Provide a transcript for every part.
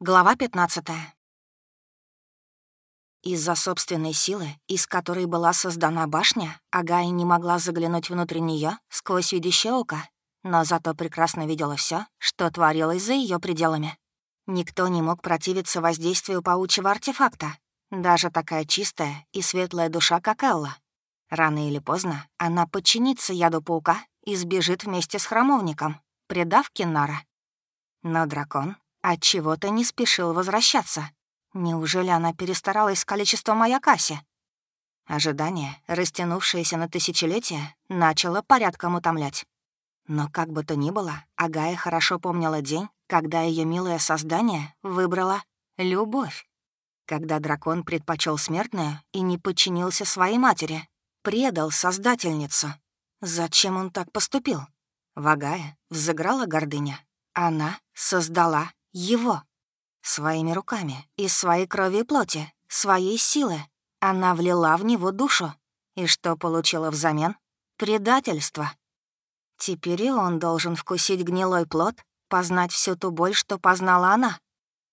Глава 15. Из-за собственной силы, из которой была создана башня, Агая не могла заглянуть внутрь нее сквозь видящее око, но зато прекрасно видела все, что творилось за ее пределами. Никто не мог противиться воздействию паучьего артефакта, даже такая чистая и светлая душа, как Элла. Рано или поздно она подчинится яду паука и сбежит вместе с храмовником, предав Киннара. Но дракон чего то не спешил возвращаться. Неужели она перестаралась с количеством Аякаси? Ожидание, растянувшееся на тысячелетия, начало порядком утомлять. Но как бы то ни было, Агая хорошо помнила день, когда ее милое создание выбрало любовь. Когда дракон предпочел смертную и не подчинился своей матери, предал создательницу. Зачем он так поступил? В Агае взыграла гордыня. Она создала его. Своими руками, из своей крови и плоти, своей силы. Она влила в него душу. И что получила взамен? Предательство. Теперь и он должен вкусить гнилой плод, познать всю ту боль, что познала она.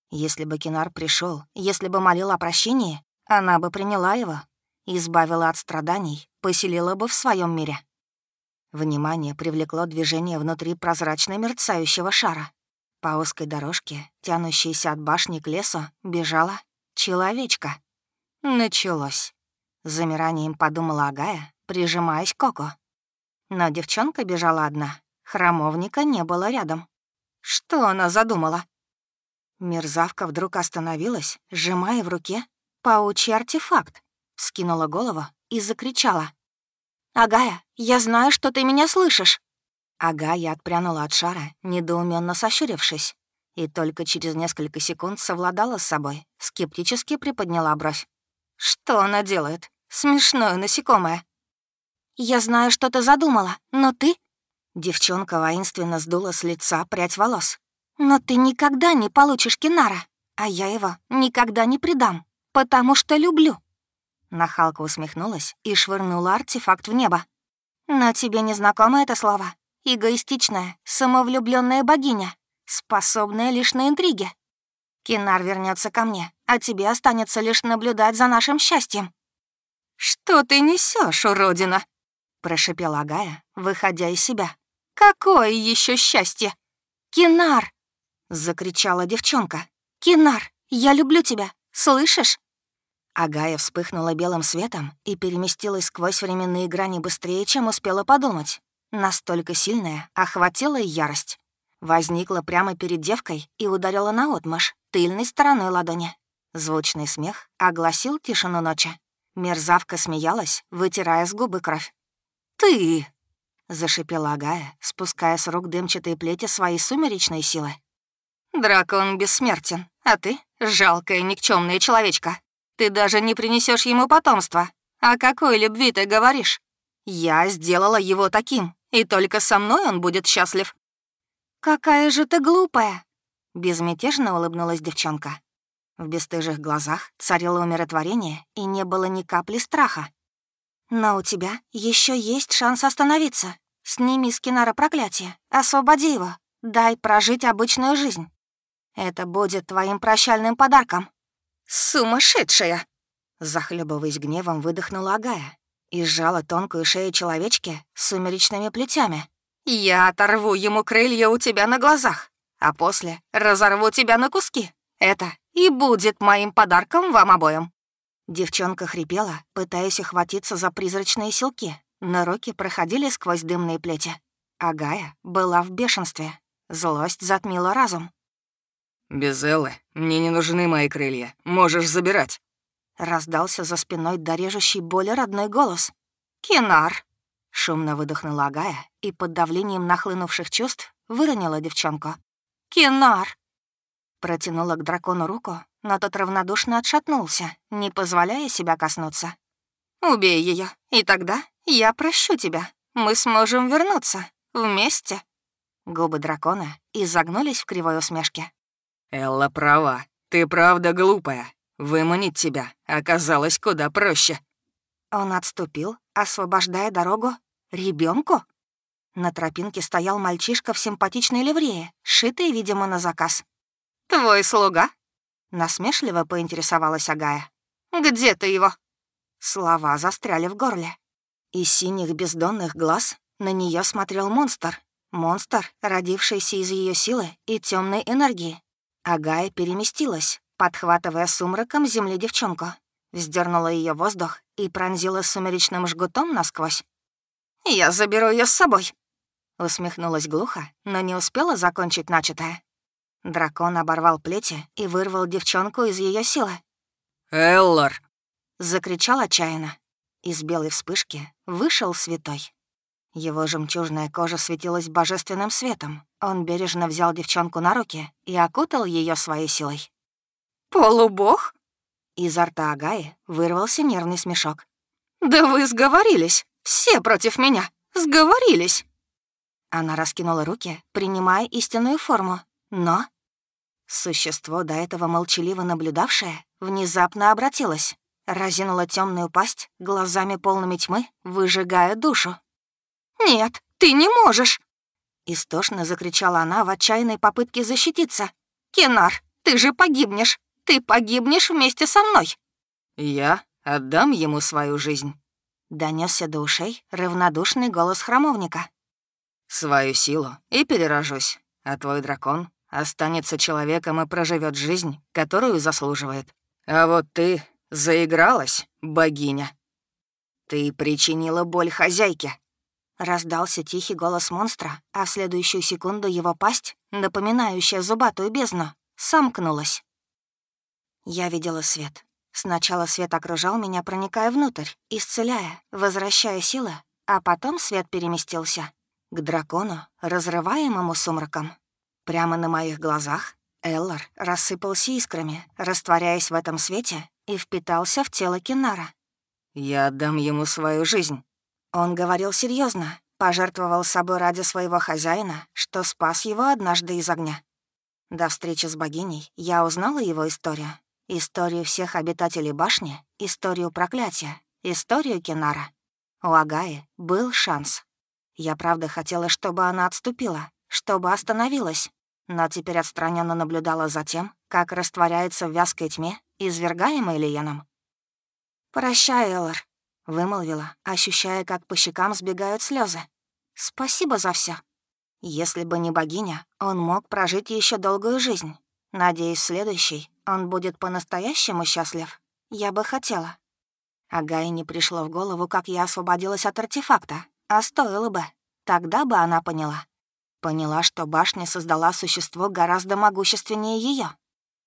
Если бы Кинар пришел, если бы молил о прощении, она бы приняла его, избавила от страданий, поселила бы в своем мире. Внимание привлекло движение внутри прозрачно мерцающего шара. По узкой дорожке, тянущейся от башни к лесу, бежала человечка. Началось. замиранием подумала Агая, прижимаясь к Коко. Но девчонка бежала одна. Храмовника не было рядом. Что она задумала? Мерзавка вдруг остановилась, сжимая в руке паучий артефакт, скинула голову и закричала. «Агая, я знаю, что ты меня слышишь!» Агая отпрянула от шара, недоуменно сощурившись, и только через несколько секунд совладала с собой, скептически приподняла бровь. «Что она делает? Смешное насекомое!» «Я знаю, что ты задумала, но ты...» Девчонка воинственно сдула с лица прядь волос. «Но ты никогда не получишь Кинара, а я его никогда не предам, потому что люблю». Нахалка усмехнулась и швырнула артефакт в небо. «Но тебе не знакомо это слово? Эгоистичная, самовлюбленная богиня, способная лишь на интриги. Кинар вернется ко мне, а тебе останется лишь наблюдать за нашим счастьем». «Что ты несешь, уродина?» — прошепела Агая, выходя из себя. «Какое еще счастье?» «Кинар!» — закричала девчонка. «Кинар, я люблю тебя, слышишь?» Агая вспыхнула белым светом и переместилась сквозь временные грани быстрее, чем успела подумать. Настолько сильная охватила ярость. Возникла прямо перед девкой и ударила наотмашь, тыльной стороной ладони. Звучный смех огласил тишину ночи. Мерзавка смеялась, вытирая с губы кровь. «Ты!» — зашипела Агая, спуская с рук дымчатые плети своей сумеречной силы. «Дракон бессмертен, а ты — жалкая никчемная человечка. Ты даже не принесешь ему потомства. О какой любви ты говоришь? Я сделала его таким, и только со мной он будет счастлив». «Какая же ты глупая!» — безмятежно улыбнулась девчонка. В бесстыжих глазах царило умиротворение, и не было ни капли страха. «Но у тебя еще есть шанс остановиться. Сними с Кинара проклятие, освободи его, дай прожить обычную жизнь. Это будет твоим прощальным подарком». «Сумасшедшая!» Захлебываясь гневом, выдохнула Агая и сжала тонкую шею человечки с сумеречными плетями. «Я оторву ему крылья у тебя на глазах, а после разорву тебя на куски. Это и будет моим подарком вам обоим». Девчонка хрипела, пытаясь охватиться за призрачные силки, но руки проходили сквозь дымные плети. А Гая была в бешенстве. Злость затмила разум. «Без Эллы мне не нужны мои крылья. Можешь забирать». Раздался за спиной дорежущий боли родной голос. «Кинар!» Шумно выдохнула Агая и под давлением нахлынувших чувств выронила девчонку. «Кинар!» Протянула к дракону руку, но тот равнодушно отшатнулся, не позволяя себя коснуться. «Убей ее, и тогда я прощу тебя. Мы сможем вернуться. Вместе». Губы дракона изогнулись в кривой усмешке. «Элла права. Ты правда глупая. Выманить тебя оказалось куда проще». Он отступил, освобождая дорогу ребенку. На тропинке стоял мальчишка в симпатичной ливрее, сшитой, видимо, на заказ. «Твой слуга?» — насмешливо поинтересовалась Агая. «Где ты его?» Слова застряли в горле. Из синих бездонных глаз на нее смотрел монстр. Монстр, родившийся из ее силы и темной энергии. Агая переместилась, подхватывая сумраком земли девчонку. Вздернула ее воздух и пронзила сумеречным жгутом насквозь. «Я заберу ее с собой», — усмехнулась глухо, но не успела закончить начатое. Дракон оборвал плети и вырвал девчонку из ее силы. «Эллар!» — закричал отчаянно. Из белой вспышки вышел святой. Его жемчужная кожа светилась божественным светом. Он бережно взял девчонку на руки и окутал ее своей силой. «Полубог?» Изо рта Агаи вырвался нервный смешок. «Да вы сговорились! Все против меня! Сговорились!» Она раскинула руки, принимая истинную форму, но... Существо, до этого молчаливо наблюдавшее, внезапно обратилось, разинуло темную пасть, глазами полными тьмы, выжигая душу. «Нет, ты не можешь!» Истошно закричала она в отчаянной попытке защититься. «Кенар, ты же погибнешь! Ты погибнешь вместе со мной!» «Я отдам ему свою жизнь», — донесся до ушей равнодушный голос храмовника. «Свою силу и перерожусь, а твой дракон останется человеком и проживет жизнь, которую заслуживает. А вот ты заигралась, богиня». «Ты причинила боль хозяйке», Раздался тихий голос монстра, а в следующую секунду его пасть, напоминающая зубатую бездну, сомкнулась. Я видела свет. Сначала свет окружал меня, проникая внутрь, исцеляя, возвращая силы, а потом свет переместился к дракону, разрываемому сумраком. Прямо на моих глазах Эллар рассыпался искрами, растворяясь в этом свете, и впитался в тело Кинара. «Я отдам ему свою жизнь», он говорил серьезно, пожертвовал собой ради своего хозяина, что спас его однажды из огня. До встречи с богиней я узнала его историю. Историю всех обитателей башни, историю проклятия, историю Кенара. У Агаи был шанс. Я правда хотела, чтобы она отступила, чтобы остановилась, но теперь отстраненно наблюдала за тем, как растворяется в вязкой тьме, извергаемой Лиеном. «Прощай, Эллар», Вымолвила, ощущая, как по щекам сбегают слезы. «Спасибо за все. Если бы не богиня, он мог прожить еще долгую жизнь. Надеюсь, следующий он будет по-настоящему счастлив. Я бы хотела». А Гае не пришло в голову, как я освободилась от артефакта. А стоило бы. Тогда бы она поняла. Поняла, что башня создала существо гораздо могущественнее ее.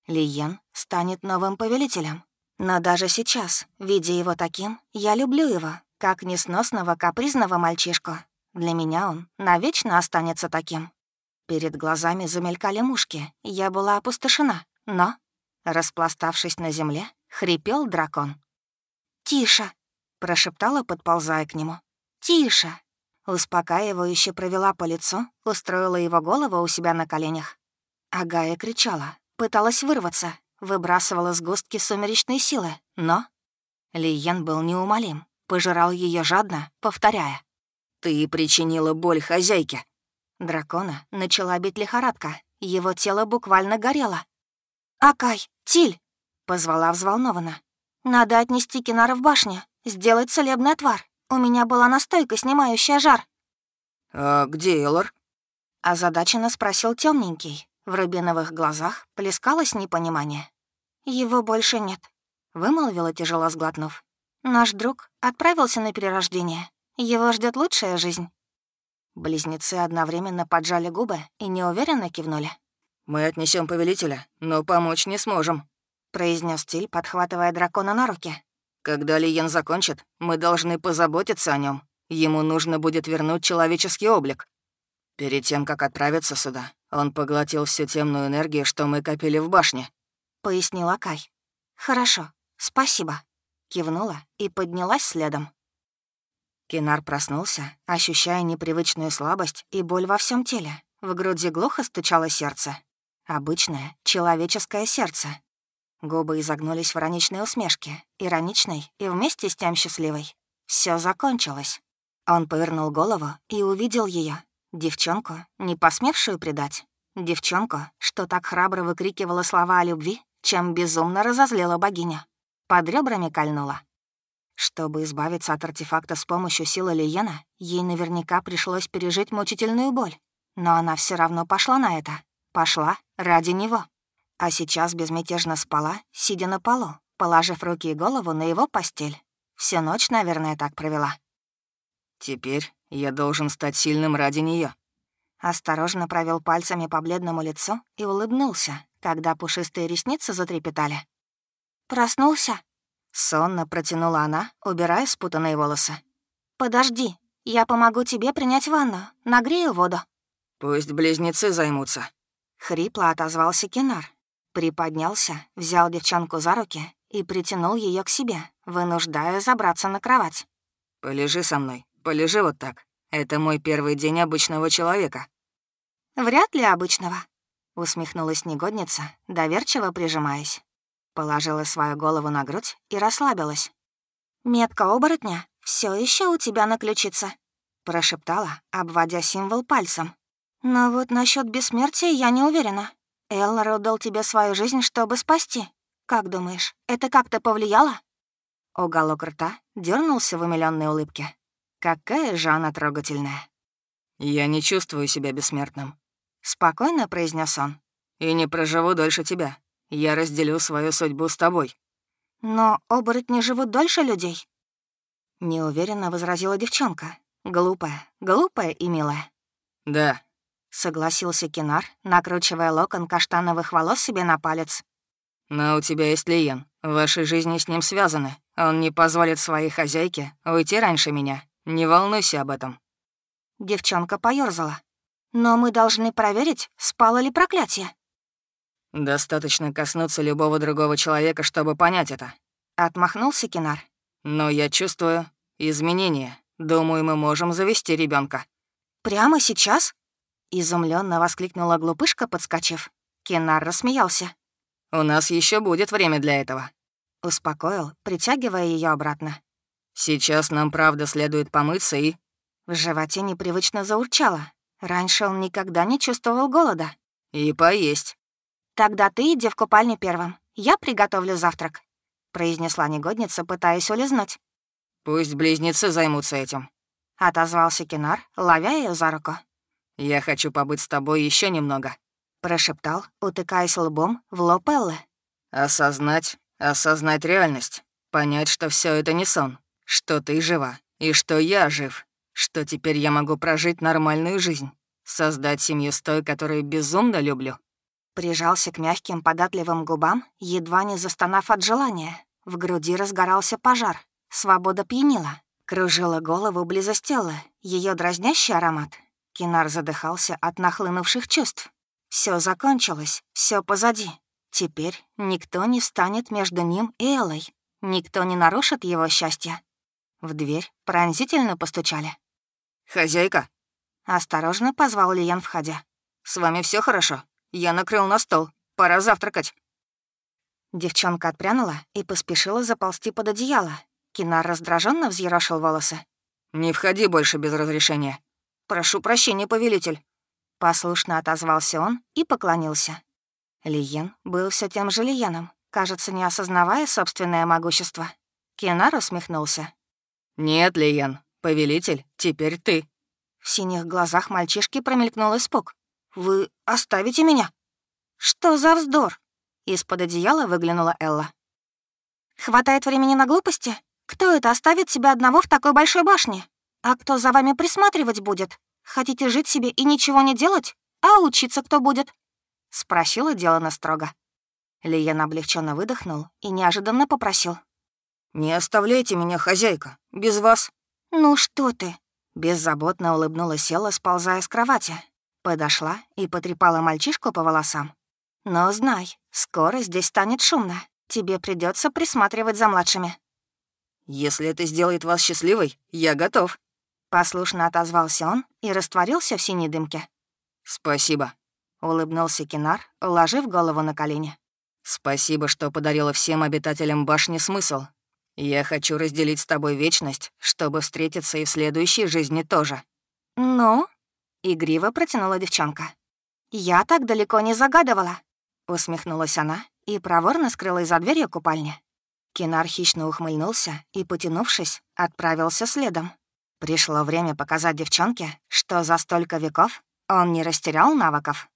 Лиен станет новым повелителем, но даже сейчас, видя его таким, я люблю его, как несносного капризного мальчишку. Для меня он навечно останется таким. Перед глазами замелькали мушки, я была опустошена, но, распластавшись на земле, хрипел дракон. «Тише!» — прошептала, подползая к нему. «Тише!» Успокаивающе провела по лицу, устроила его голову у себя на коленях. Агая кричала, пыталась вырваться, выбрасывала сгустки сумеречной силы, но... Лиен был неумолим, пожирал ее жадно, повторяя. «Ты причинила боль хозяйке». Дракона начала бить лихорадка, его тело буквально горело. «Акай, Тиль!» — позвала взволнованно. «Надо отнести Кинара в башню, сделать целебный отвар. У меня была настойка, снимающая жар». «А где Элор?» — озадаченно спросил темненький, в рубиновых глазах плескалось непонимание. «Его больше нет», — вымолвила, тяжело сглотнув. «Наш друг отправился на перерождение. Его ждет лучшая жизнь». Близнецы одновременно поджали губы и неуверенно кивнули. «Мы отнесем повелителя, но помочь не сможем», — произнес Тиль, подхватывая дракона на руки. «Когда Лиен закончит, мы должны позаботиться о нем. Ему нужно будет вернуть человеческий облик. Перед тем, как отправиться сюда, он поглотил всю темную энергию, что мы копили в башне», — пояснила Кай. «Хорошо, спасибо», — кивнула и поднялась следом. Кинар проснулся, ощущая непривычную слабость и боль во всем теле. В груди глухо стучало сердце. Обычное человеческое сердце. Губы изогнулись в ироничной усмешке, ироничной и вместе с тем счастливой. Все закончилось. Он повернул голову и увидел ее, Девчонку, не посмевшую предать. Девчонку, что так храбро выкрикивала слова о любви, чем безумно разозлила богиня. Под ребрами кольнула. Чтобы избавиться от артефакта с помощью силы Лиена, ей наверняка пришлось пережить мучительную боль. Но она все равно пошла на это. Пошла ради него. А сейчас безмятежно спала, сидя на полу, положив руки и голову на его постель. Всю ночь, наверное, так провела. «Теперь я должен стать сильным ради нее. Осторожно провел пальцами по бледному лицу и улыбнулся, когда пушистые ресницы затрепетали. «Проснулся?» Сонно протянула она, убирая спутанные волосы. «Подожди, я помогу тебе принять ванну, нагрею воду». «Пусть близнецы займутся». Хрипло отозвался Кинар. Приподнялся, взял девчонку за руки и притянул ее к себе, вынуждая забраться на кровать. «Полежи со мной, полежи вот так. Это мой первый день обычного человека». «Вряд ли обычного», — усмехнулась негодница, доверчиво прижимаясь. Положила свою голову на грудь и расслабилась. «Метка оборотня все еще у тебя на ключице», — прошептала, обводя символ пальцем. «Но вот насчет бессмертия я не уверена. Эллар отдал тебе свою жизнь, чтобы спасти. Как думаешь, это как-то повлияло?» Уголок рта дернулся в умилённой улыбке. Какая же она трогательная. «Я не чувствую себя бессмертным», — спокойно произнес он. «И не проживу дольше тебя. Я разделю свою судьбу с тобой». «Но оборотни живут дольше людей?» Неуверенно возразила девчонка. Глупая, глупая и милая. «Да», — согласился Кинар, накручивая локон каштановых волос себе на палец. «Но у тебя есть Лиен. Ваши жизни с ним связаны. Он не позволит своей хозяйке уйти раньше меня. Не волнуйся об этом». Девчонка поёрзала. «Но мы должны проверить, спало ли проклятие». «Достаточно коснуться любого другого человека, чтобы понять это». Отмахнулся Кинар. «Но я чувствую изменения. Думаю, мы можем завести ребенка. «Прямо сейчас?» Изумленно воскликнула глупышка, подскочив. Кинар рассмеялся. «У нас еще будет время для этого». Успокоил, притягивая ее обратно. Сейчас нам правда следует помыться и...» В животе непривычно заурчало. Раньше он никогда не чувствовал голода. «И поесть». «Тогда ты иди в купальню первым. Я приготовлю завтрак», — произнесла негодница, пытаясь улизнуть. «Пусть близнецы займутся этим», — отозвался Кинар, ловя ее за руку. «Я хочу побыть с тобой еще немного», — прошептал, утыкаясь лбом в лоб Эллы. «Осознать, осознать реальность, понять, что все это не сон, что ты жива, и что я жив, что теперь я могу прожить нормальную жизнь, создать семью с той, которую безумно люблю». Прижался к мягким податливым губам, едва не застонав от желания. В груди разгорался пожар. Свобода пьянила. Кружила голову близость ее дразнящий аромат. Кинар задыхался от нахлынувших чувств. Все закончилось, все позади. Теперь никто не встанет между ним и Элой. Никто не нарушит его счастье. В дверь пронзительно постучали. «Хозяйка?» Осторожно позвал Лиян, входя. «С вами все хорошо? Я накрыл на стол. Пора завтракать». Девчонка отпрянула и поспешила заползти под одеяло. Кинар раздраженно взъерошил волосы. «Не входи больше без разрешения». «Прошу прощения, повелитель». Послушно отозвался он и поклонился. Лиен был все тем же Лиеном, кажется, не осознавая собственное могущество. Кинар усмехнулся. «Нет, Лиен, повелитель, теперь ты». В синих глазах мальчишки промелькнул испуг. «Вы оставите меня?» «Что за вздор?» Из-под одеяла выглянула Элла. «Хватает времени на глупости? Кто это оставит тебя одного в такой большой башне? А кто за вами присматривать будет? Хотите жить себе и ничего не делать? А учиться кто будет?» Спросила Делана строго. Лиен облегченно выдохнул и неожиданно попросил. «Не оставляйте меня, хозяйка, без вас». «Ну что ты?» Беззаботно улыбнулась села, сползая с кровати. Подошла и потрепала мальчишку по волосам. «Но знай, скоро здесь станет шумно. Тебе придется присматривать за младшими». «Если это сделает вас счастливой, я готов», — послушно отозвался он и растворился в синей дымке. «Спасибо», — улыбнулся Кинар, уложив голову на колени. «Спасибо, что подарила всем обитателям башни смысл, я хочу разделить с тобой вечность, чтобы встретиться и в следующей жизни тоже». «Ну?» — игриво протянула девчонка. «Я так далеко не загадывала», — усмехнулась она и проворно скрылась за дверью купальни. Кинар хищно ухмыльнулся и, потянувшись, отправился следом. Пришло время показать девчонке, что за столько веков он не растерял навыков.